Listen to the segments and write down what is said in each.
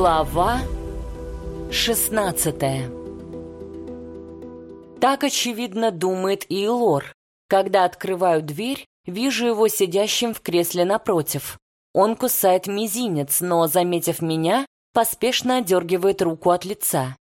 Глава 16 Так, очевидно, думает и Лор. Когда открываю дверь, вижу его сидящим в кресле напротив. Он кусает мизинец, но, заметив меня, поспешно отдергивает руку от лица.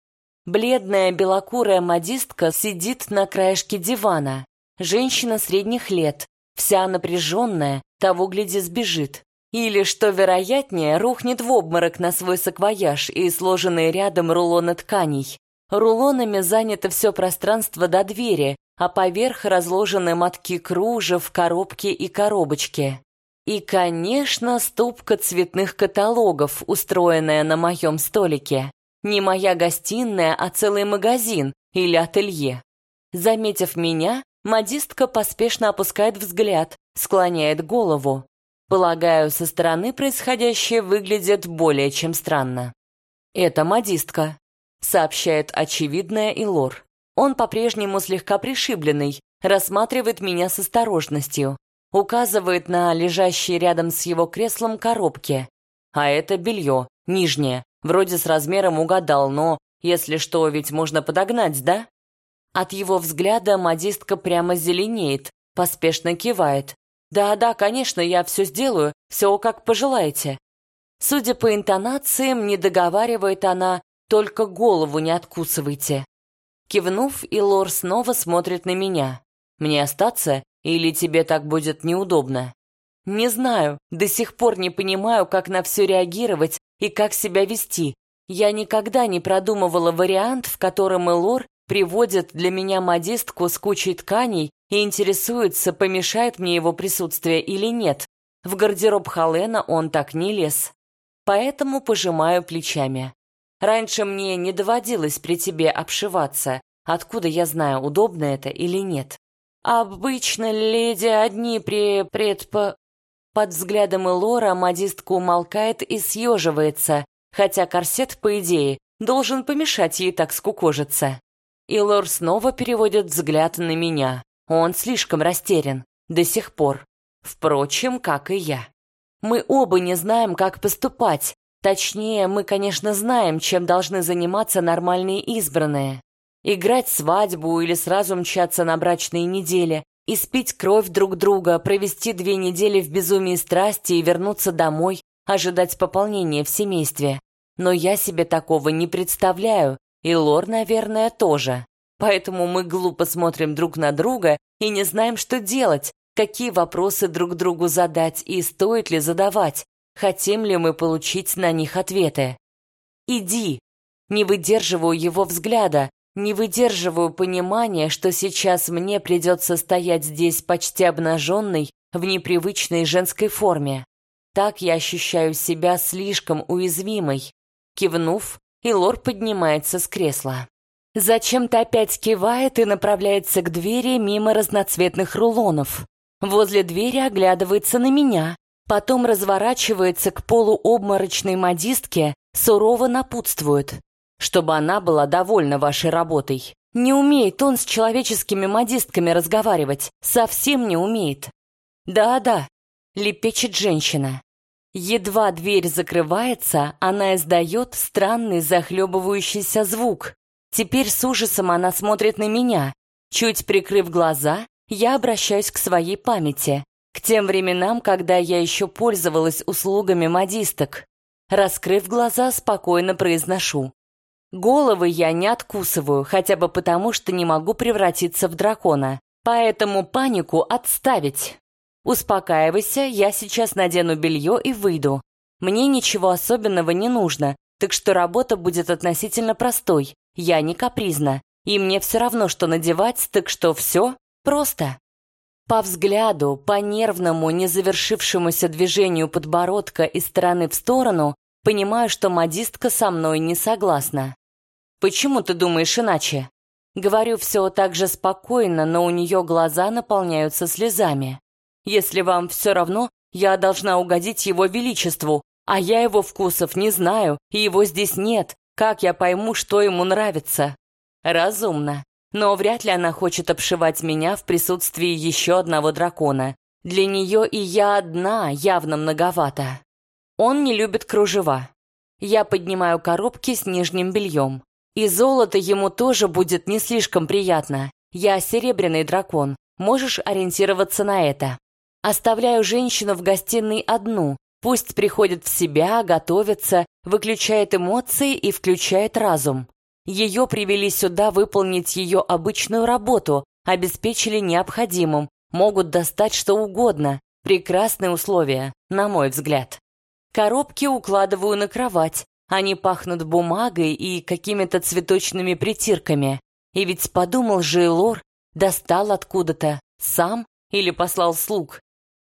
Бледная белокурая модистка сидит на краешке дивана. Женщина средних лет, вся напряженная, того гляди сбежит. Или, что вероятнее, рухнет в обморок на свой саквояж и сложенные рядом рулоны тканей. Рулонами занято все пространство до двери, а поверх разложены мотки кружев, коробки и коробочки. И, конечно, ступка цветных каталогов, устроенная на моем столике. Не моя гостиная, а целый магазин или ателье. Заметив меня, модистка поспешно опускает взгляд, склоняет голову. Полагаю, со стороны происходящее выглядит более чем странно. «Это модистка», — сообщает очевидная Илор. Он по-прежнему слегка пришибленный, рассматривает меня с осторожностью, указывает на лежащие рядом с его креслом коробки. А это белье, нижнее, вроде с размером угадал, но, если что, ведь можно подогнать, да? От его взгляда модистка прямо зеленеет, поспешно кивает. «Да-да, конечно, я все сделаю, все как пожелаете». Судя по интонациям, не договаривает она «только голову не откусывайте». Кивнув, Илор снова смотрит на меня. «Мне остаться или тебе так будет неудобно?» «Не знаю, до сих пор не понимаю, как на все реагировать и как себя вести. Я никогда не продумывала вариант, в котором Элор приводит для меня модистку с кучей тканей и интересуется, помешает мне его присутствие или нет. В гардероб Халена он так не лез. Поэтому пожимаю плечами. Раньше мне не доводилось при тебе обшиваться. Откуда я знаю, удобно это или нет? Обычно леди одни при предпо... Под взглядом Элора модистка умолкает и съеживается, хотя корсет, по идее, должен помешать ей так скукожиться. Илор снова переводит взгляд на меня. Он слишком растерян. До сих пор. Впрочем, как и я. Мы оба не знаем, как поступать. Точнее, мы, конечно, знаем, чем должны заниматься нормальные избранные. Играть свадьбу или сразу мчаться на брачные недели, испить кровь друг друга, провести две недели в безумии страсти и вернуться домой, ожидать пополнения в семействе. Но я себе такого не представляю, и Лор, наверное, тоже. Поэтому мы глупо смотрим друг на друга и не знаем, что делать, какие вопросы друг другу задать и стоит ли задавать, хотим ли мы получить на них ответы. «Иди!» Не выдерживаю его взгляда, не выдерживаю понимания, что сейчас мне придется стоять здесь почти обнаженной в непривычной женской форме. Так я ощущаю себя слишком уязвимой. Кивнув, Илор поднимается с кресла. Зачем-то опять кивает и направляется к двери мимо разноцветных рулонов. Возле двери оглядывается на меня, потом разворачивается к полуобморочной модистке, сурово напутствует, чтобы она была довольна вашей работой. Не умеет он с человеческими модистками разговаривать, совсем не умеет. Да-да, лепечет женщина. Едва дверь закрывается, она издает странный захлебывающийся звук. Теперь с ужасом она смотрит на меня. Чуть прикрыв глаза, я обращаюсь к своей памяти, к тем временам, когда я еще пользовалась услугами модисток. Раскрыв глаза, спокойно произношу. Головы я не откусываю, хотя бы потому, что не могу превратиться в дракона. Поэтому панику отставить. Успокаивайся, я сейчас надену белье и выйду. Мне ничего особенного не нужно, так что работа будет относительно простой. Я не капризна, и мне все равно, что надевать, так что все просто. По взгляду, по нервному, не завершившемуся движению подбородка из стороны в сторону, понимаю, что модистка со мной не согласна. «Почему ты думаешь иначе?» Говорю все так же спокойно, но у нее глаза наполняются слезами. «Если вам все равно, я должна угодить его величеству, а я его вкусов не знаю, и его здесь нет, как я пойму, что ему нравится? Разумно. Но вряд ли она хочет обшивать меня в присутствии еще одного дракона. Для нее и я одна явно многовато. Он не любит кружева. Я поднимаю коробки с нижним бельем. И золото ему тоже будет не слишком приятно. Я серебряный дракон, можешь ориентироваться на это. Оставляю женщину в гостиной одну, пусть приходит в себя, готовится, выключает эмоции и включает разум. Ее привели сюда выполнить ее обычную работу, обеспечили необходимым, могут достать что угодно. Прекрасные условия, на мой взгляд. Коробки укладываю на кровать. Они пахнут бумагой и какими-то цветочными притирками. И ведь подумал же Лор, достал откуда-то, сам или послал слуг.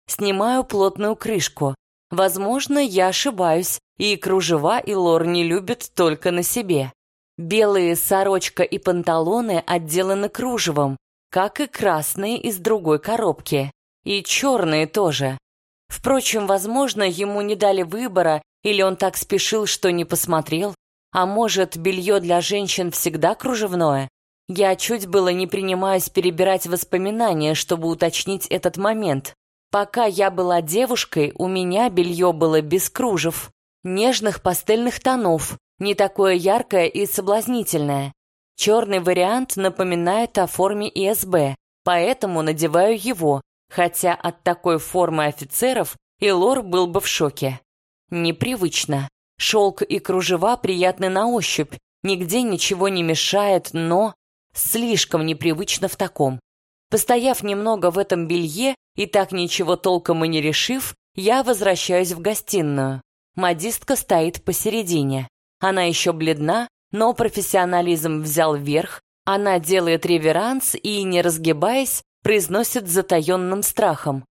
Снимаю плотную крышку. Возможно, я ошибаюсь, и кружева и Лор не любят только на себе. Белые сорочка и панталоны отделаны кружевом, как и красные из другой коробки. И черные тоже. Впрочем, возможно, ему не дали выбора, или он так спешил, что не посмотрел. А может, белье для женщин всегда кружевное? Я чуть было не принимаюсь перебирать воспоминания, чтобы уточнить этот момент. Пока я была девушкой, у меня белье было без кружев, нежных пастельных тонов, не такое яркое и соблазнительное. Черный вариант напоминает о форме ИСБ, поэтому надеваю его, хотя от такой формы офицеров Илор был бы в шоке. Непривычно. Шелк и кружева приятны на ощупь, нигде ничего не мешает, но слишком непривычно в таком. Постояв немного в этом белье и так ничего толком и не решив, я возвращаюсь в гостиную. Модистка стоит посередине. Она еще бледна, но профессионализм взял верх, она делает реверанс и, не разгибаясь, произносит затаенным страхом.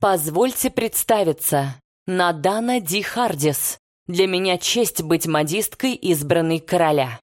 «Позвольте представиться. Надана Ди Хардис. Для меня честь быть модисткой, избранной короля».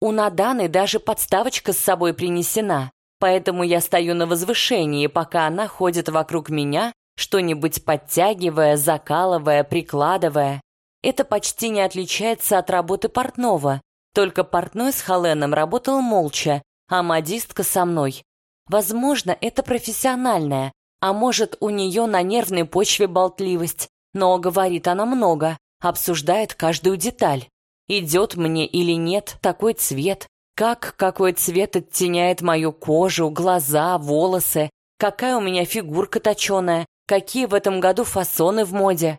У Наданы даже подставочка с собой принесена, поэтому я стою на возвышении, пока она ходит вокруг меня, что-нибудь подтягивая, закалывая, прикладывая. Это почти не отличается от работы портного, только портной с Холеном работал молча, а модистка со мной. Возможно, это профессиональная, а может, у нее на нервной почве болтливость, но говорит она много, обсуждает каждую деталь. Идет мне или нет такой цвет, как какой цвет оттеняет мою кожу, глаза, волосы, какая у меня фигурка точеная, какие в этом году фасоны в моде.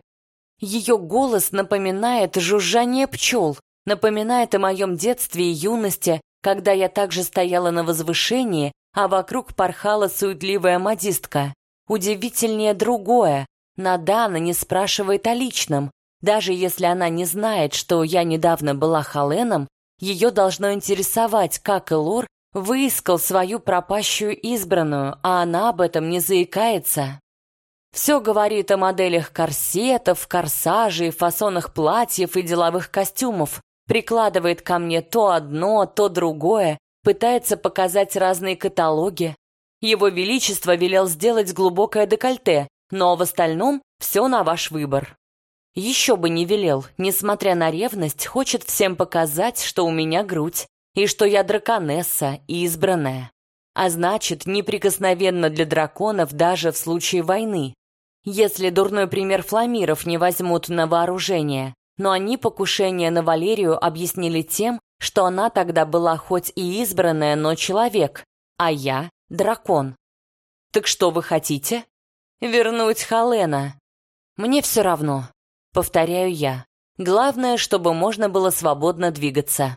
Ее голос напоминает жужжание пчел, напоминает о моем детстве и юности, когда я также стояла на возвышении, а вокруг порхала суетливая модистка. Удивительнее другое. Надана не спрашивает о личном. Даже если она не знает, что я недавно была Халеном, ее должно интересовать, как Элор выискал свою пропащую избранную, а она об этом не заикается. Все говорит о моделях корсетов, корсажей, фасонах платьев и деловых костюмов, прикладывает ко мне то одно, то другое, пытается показать разные каталоги. Его Величество велел сделать глубокое декольте, но в остальном все на ваш выбор. Еще бы не велел, несмотря на ревность, хочет всем показать, что у меня грудь, и что я драконесса, избранная. А значит, неприкосновенно для драконов даже в случае войны. Если дурной пример фламиров не возьмут на вооружение, но они покушение на Валерию объяснили тем, что она тогда была хоть и избранная, но человек, а я — дракон. Так что вы хотите? Вернуть Халена. Мне все равно. Повторяю я. Главное, чтобы можно было свободно двигаться.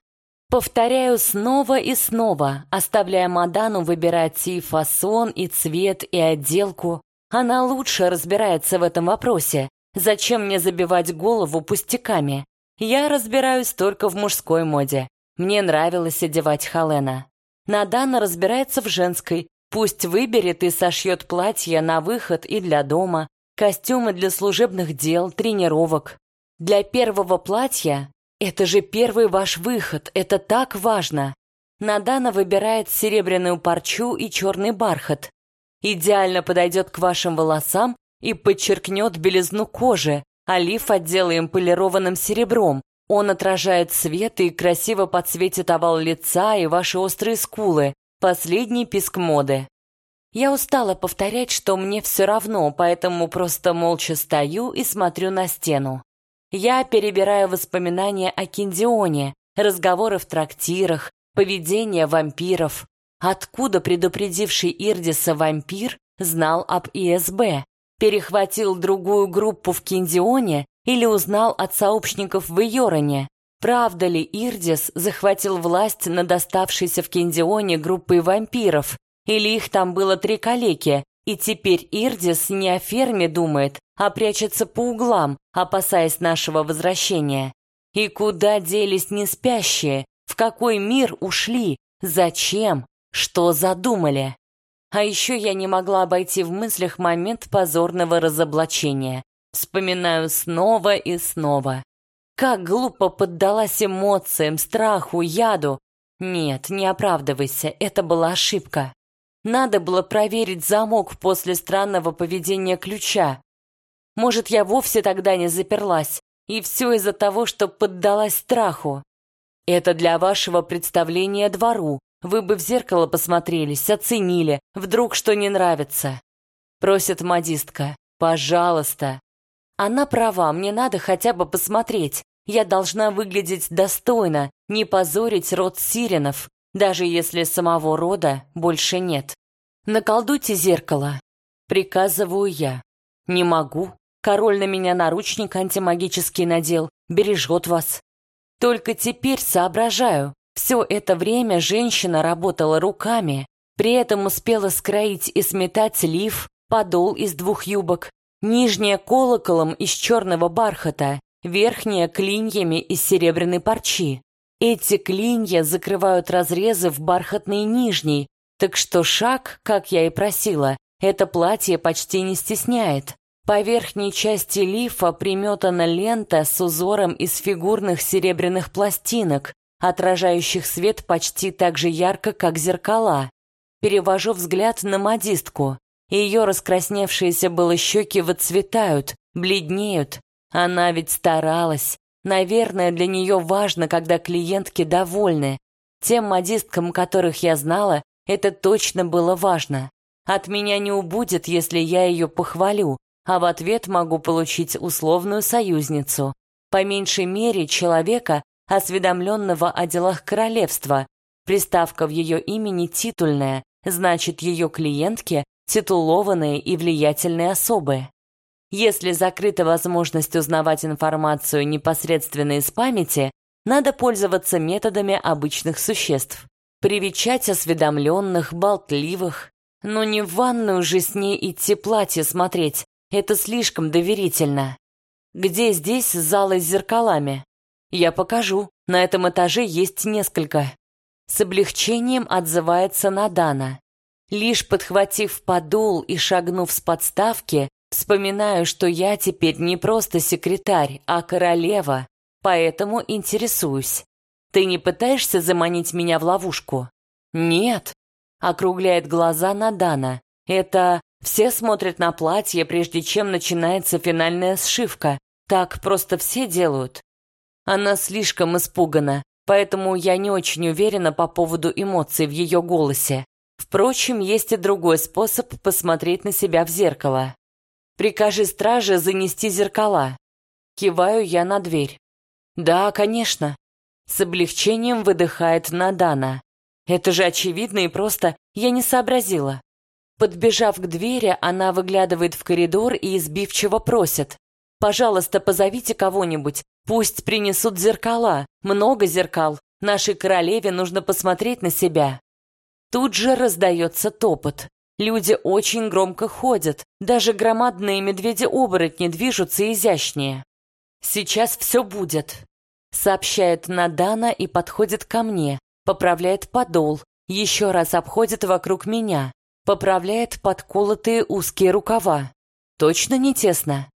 Повторяю снова и снова, оставляя Мадану выбирать и фасон, и цвет, и отделку. Она лучше разбирается в этом вопросе, Зачем мне забивать голову пустяками? Я разбираюсь только в мужской моде. Мне нравилось одевать Халена. Надана разбирается в женской. Пусть выберет и сошьет платье на выход и для дома, костюмы для служебных дел, тренировок. Для первого платья это же первый ваш выход, это так важно. Надана выбирает серебряную парчу и черный бархат. Идеально подойдет к вашим волосам и подчеркнет белизну кожи, а лиф отделаем полированным серебром. Он отражает свет и красиво подсветит овал лица и ваши острые скулы. Последний писк моды. Я устала повторять, что мне все равно, поэтому просто молча стою и смотрю на стену. Я перебираю воспоминания о Киндионе, разговоры в трактирах, поведение вампиров. Откуда предупредивший Ирдиса вампир знал об ИСБ? Перехватил другую группу в Киндионе или узнал от сообщников в Йороне? Правда ли Ирдис захватил власть над оставшейся в Киндионе группой вампиров? Или их там было три калеки, и теперь Ирдис не о ферме думает, а прячется по углам, опасаясь нашего возвращения? И куда делись неспящие? В какой мир ушли? Зачем? Что задумали? А еще я не могла обойти в мыслях момент позорного разоблачения. Вспоминаю снова и снова. Как глупо поддалась эмоциям, страху, яду. Нет, не оправдывайся, это была ошибка. Надо было проверить замок после странного поведения ключа. Может, я вовсе тогда не заперлась, и все из-за того, что поддалась страху. Это для вашего представления двору. Вы бы в зеркало посмотрелись, оценили, вдруг что не нравится. Просит модистка. Пожалуйста. Она права, мне надо хотя бы посмотреть. Я должна выглядеть достойно, не позорить род сиренов, даже если самого рода больше нет. Наколдуйте зеркало. Приказываю я. Не могу. Король на меня наручник антимагический надел, бережет вас. Только теперь соображаю. Все это время женщина работала руками, при этом успела скроить и сметать лиф, подол из двух юбок, нижняя колоколом из черного бархата, верхняя клиньями из серебряной парчи. Эти клинья закрывают разрезы в бархатной нижней, так что шаг, как я и просила, это платье почти не стесняет. По верхней части лифа приметана лента с узором из фигурных серебряных пластинок, отражающих свет почти так же ярко, как зеркала. Перевожу взгляд на модистку. Ее раскрасневшиеся было щеки выцветают, бледнеют. Она ведь старалась. Наверное, для нее важно, когда клиентки довольны. Тем модисткам, которых я знала, это точно было важно. От меня не убудет, если я ее похвалю, а в ответ могу получить условную союзницу. По меньшей мере человека, осведомленного о делах королевства. Приставка в ее имени титульная, значит, ее клиентки – титулованные и влиятельные особы. Если закрыта возможность узнавать информацию непосредственно из памяти, надо пользоваться методами обычных существ. Привечать осведомленных, болтливых. Но не в ванную же с ней идти платье смотреть. Это слишком доверительно. Где здесь залы с зеркалами? Я покажу. На этом этаже есть несколько. С облегчением отзывается Надана. Лишь подхватив подол и шагнув с подставки, вспоминаю, что я теперь не просто секретарь, а королева, поэтому интересуюсь. Ты не пытаешься заманить меня в ловушку? Нет. Округляет глаза на Дана. Это все смотрят на платье, прежде чем начинается финальная сшивка. Так просто все делают. Она слишком испугана, поэтому я не очень уверена по поводу эмоций в ее голосе. Впрочем, есть и другой способ посмотреть на себя в зеркало. Прикажи страже занести зеркала. Киваю я на дверь. Да, конечно. С облегчением выдыхает Надана. Это же очевидно и просто я не сообразила. Подбежав к двери, она выглядывает в коридор и избивчиво просит. «Пожалуйста, позовите кого-нибудь. Пусть принесут зеркала. Много зеркал. Нашей королеве нужно посмотреть на себя». Тут же раздается топот. Люди очень громко ходят. Даже громадные медведи-оборотни движутся изящнее. «Сейчас все будет», Сообщает Надана и подходит ко мне, поправляет подол, еще раз обходит вокруг меня, поправляет подколотые узкие рукава. Точно не тесно?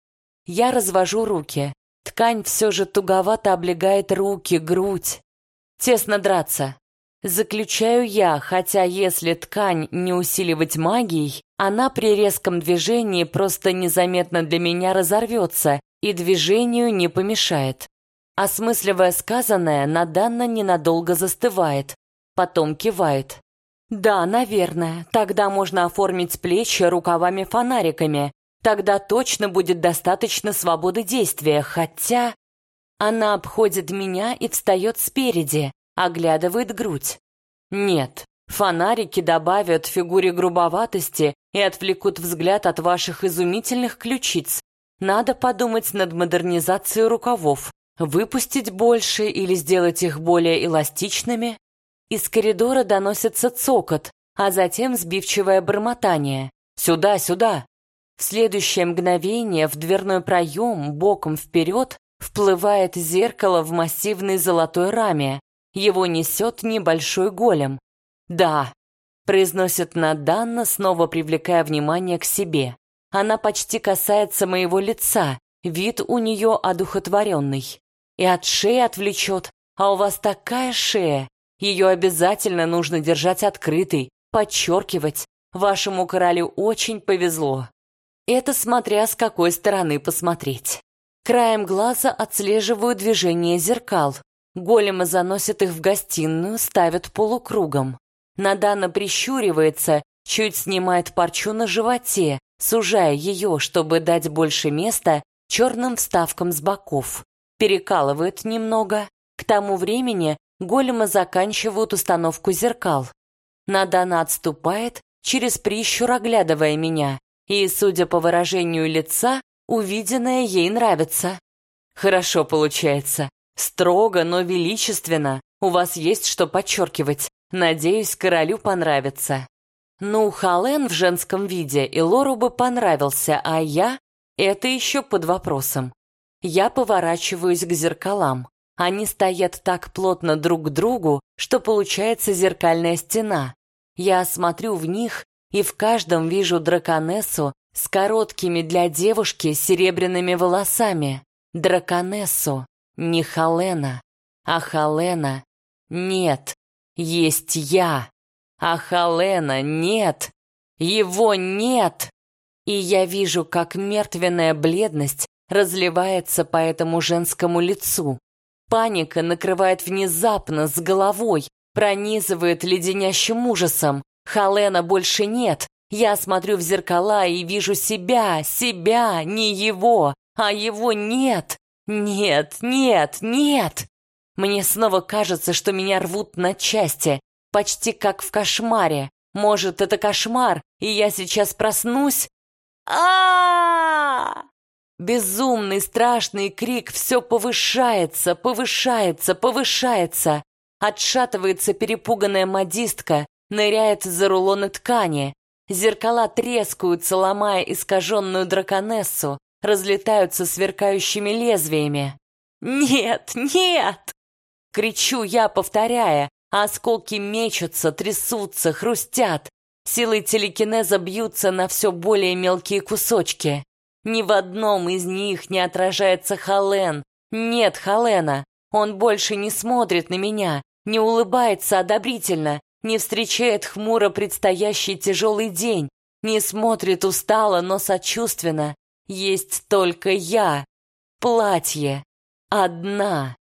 Я развожу руки. Ткань все же туговато облегает руки, грудь. Тесно драться. Заключаю я, хотя если ткань не усиливать магией, она при резком движении просто незаметно для меня разорвется и движению не помешает. Осмысливая сказанное, Наданна ненадолго застывает, потом кивает. «Да, наверное, тогда можно оформить плечи рукавами-фонариками. Тогда точно будет достаточно свободы действия, хотя...» Она обходит меня и встает спереди, оглядывает грудь. Нет, фонарики добавят фигуре грубоватости и отвлекут взгляд от ваших изумительных ключиц. Надо подумать над модернизацией рукавов, выпустить больше или сделать их более эластичными. Из коридора доносится цокот, а затем сбивчивое бормотание. «Сюда, сюда!» В следующее мгновение в дверной проем боком вперед вплывает зеркало в массивной золотой раме. Его несет небольшой голем. «Да», — произносит Наданна, снова привлекая внимание к себе. Она почти касается моего лица, вид у нее одухотворенный. И от шеи отвлечет, а у вас такая шея. Ее обязательно нужно держать открытой, подчеркивать. Вашему королю очень повезло. Это смотря с какой стороны посмотреть. Краем глаза отслеживаю движение зеркал. Големы заносят их в гостиную, ставят полукругом. Надана прищуривается, чуть снимает парчу на животе, сужая ее, чтобы дать больше места черным вставкам с боков. Перекалывает немного. К тому времени големы заканчивают установку зеркал. Надана отступает, через прищур оглядывая меня, и, судя по выражению лица, увиденное ей нравится. Хорошо получается. Строго, но величественно. У вас есть что подчеркивать. Надеюсь, королю понравится. Ну, Хален в женском виде и Лору бы понравился, а я — это еще под вопросом. Я поворачиваюсь к зеркалам. Они стоят так плотно друг к другу, что получается зеркальная стена. Я смотрю в них и в каждом вижу драконессу с короткими для девушки серебряными волосами. Драконессу, не Халена. А Халена нет, есть я. А Халена нет, его нет. И я вижу, как мертвенная бледность разливается по этому женскому лицу. Паника накрывает внезапно с головой, пронизывает леденящим ужасом. Халена больше нет. Я смотрю в зеркала и вижу себя, себя, не его, а его нет. Нет, нет, нет. Мне снова кажется, что меня рвут на части, почти как в кошмаре. Может, это кошмар, и я сейчас проснусь? а Безумный страшный крик все повышается, повышается, повышается. Отшатывается перепуганная модистка, ныряет за рулоны ткани. Зеркала трескаются, ломая искаженную драконессу, разлетаются сверкающими лезвиями. «Нет, нет!» Кричу я, повторяя, осколки мечутся, трясутся, хрустят. Силы телекинеза бьются на все более мелкие кусочки. Ни в одном из них не отражается Хален. Нет Халена. Он больше не смотрит на меня, не улыбается одобрительно, не встречает хмуро предстоящий тяжелый день, не смотрит устало, но сочувственно. Есть только я. Платье. Одна.